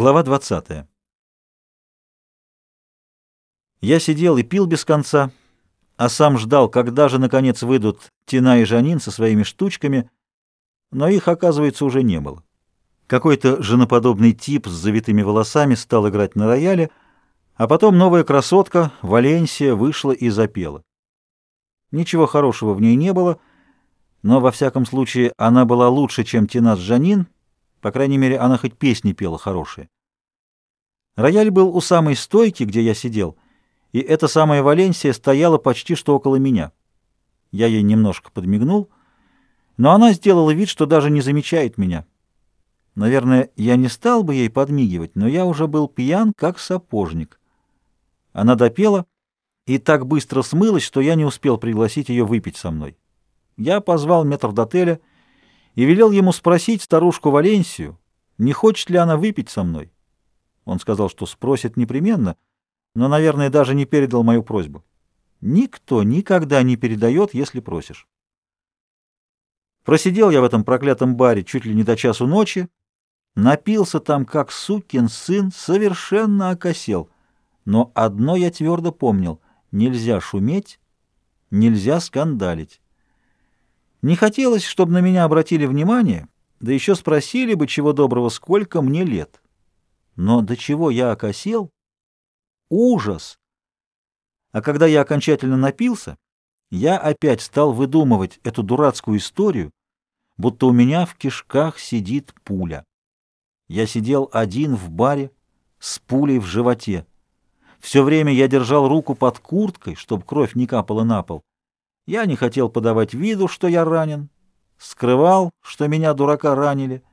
Глава 20. Я сидел и пил без конца, а сам ждал, когда же, наконец, выйдут Тина и Жанин со своими штучками, но их, оказывается, уже не было. Какой-то женоподобный тип с завитыми волосами стал играть на рояле, а потом новая красотка, Валенсия, вышла и запела. Ничего хорошего в ней не было, но, во всяком случае, она была лучше, чем Тина с Жанин, по крайней мере, она хоть песни пела хорошие. Рояль был у самой стойки, где я сидел, и эта самая Валенсия стояла почти что около меня. Я ей немножко подмигнул, но она сделала вид, что даже не замечает меня. Наверное, я не стал бы ей подмигивать, но я уже был пьян, как сапожник. Она допела и так быстро смылась, что я не успел пригласить ее выпить со мной. Я позвал метрдотеля и велел ему спросить старушку Валенсию, не хочет ли она выпить со мной. Он сказал, что спросит непременно, но, наверное, даже не передал мою просьбу. Никто никогда не передает, если просишь. Просидел я в этом проклятом баре чуть ли не до часу ночи, напился там, как сукин сын, совершенно окосел. Но одно я твердо помнил — нельзя шуметь, нельзя скандалить. Не хотелось, чтобы на меня обратили внимание, да еще спросили бы, чего доброго, сколько мне лет. Но до чего я окосел? Ужас! А когда я окончательно напился, я опять стал выдумывать эту дурацкую историю, будто у меня в кишках сидит пуля. Я сидел один в баре с пулей в животе. Все время я держал руку под курткой, чтобы кровь не капала на пол. Я не хотел подавать виду, что я ранен, скрывал, что меня, дурака, ранили.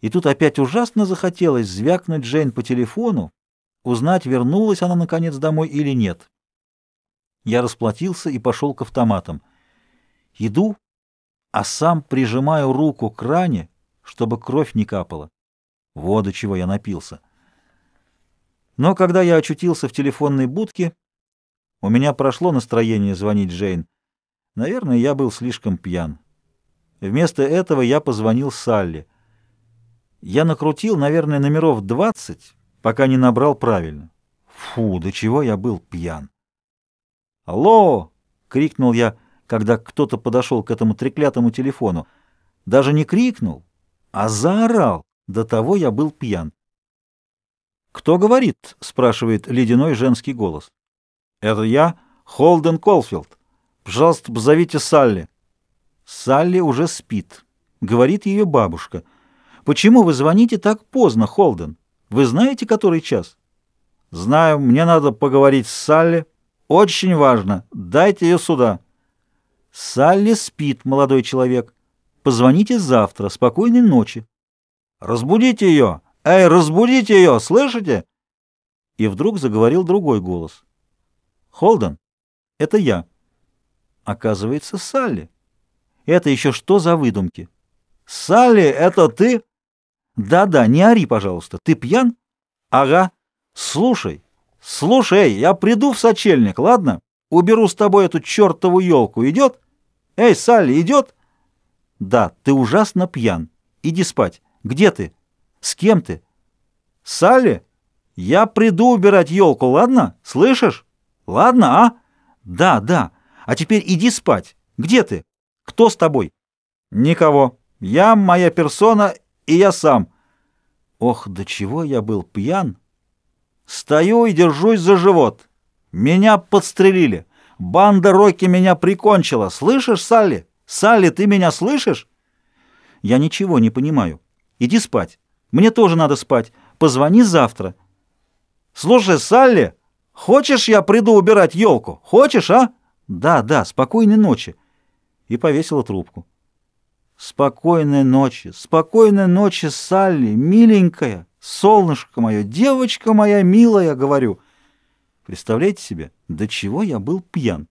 И тут опять ужасно захотелось звякнуть Жень по телефону, узнать, вернулась она, наконец, домой или нет. Я расплатился и пошел к автоматам. Иду, а сам прижимаю руку к ране, чтобы кровь не капала. Вот до чего я напился. Но когда я очутился в телефонной будке, у меня прошло настроение звонить Джейн. Наверное, я был слишком пьян. Вместо этого я позвонил Салли. Я накрутил, наверное, номеров 20, пока не набрал правильно. Фу, до чего я был пьян. «Алло!» — крикнул я, когда кто-то подошел к этому треклятому телефону. Даже не крикнул, а заорал. До того я был пьян. «Кто говорит?» — спрашивает ледяной женский голос. «Это я, Холден Колфилд. Пожалуйста, позовите Салли». Салли уже спит. Говорит ее бабушка. «Почему вы звоните так поздно, Холден? Вы знаете, который час?» «Знаю, мне надо поговорить с Салли. Очень важно. Дайте ее сюда». «Салли спит, молодой человек. Позвоните завтра. Спокойной ночи». «Разбудите ее! Эй, разбудите ее! Слышите?» И вдруг заговорил другой голос. Холден, это я. Оказывается, Салли. Это еще что за выдумки? Салли, это ты? Да-да, не ори, пожалуйста. Ты пьян? Ага. Слушай, слушай, я приду в сочельник, ладно? Уберу с тобой эту чертову елку. Идет? Эй, Салли, идет? Да, ты ужасно пьян. Иди спать. Где ты? С кем ты? Салли, я приду убирать елку, ладно? Слышишь? Ладно, а? Да, да. А теперь иди спать. Где ты? Кто с тобой? Никого. Я, моя персона и я сам. Ох, до чего я был пьян. Стою и держусь за живот. Меня подстрелили. Банда Рокки меня прикончила. Слышишь, Салли? Салли, ты меня слышишь? Я ничего не понимаю. Иди спать. Мне тоже надо спать. Позвони завтра. Слушай, Салли... Хочешь, я приду убирать елку? Хочешь, а? Да, да, спокойной ночи. И повесила трубку. Спокойной ночи, спокойной ночи, Салли, миленькая, солнышко мое, девочка моя милая, говорю. Представляете себе, до чего я был пьян?